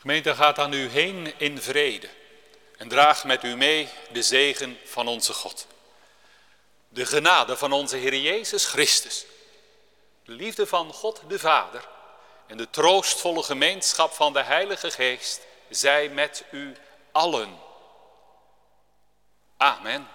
Gemeente gaat aan u heen in vrede en draag met u mee de zegen van onze God. De genade van onze Heer Jezus Christus, de liefde van God de Vader en de troostvolle gemeenschap van de Heilige Geest zij met u allen. Amen.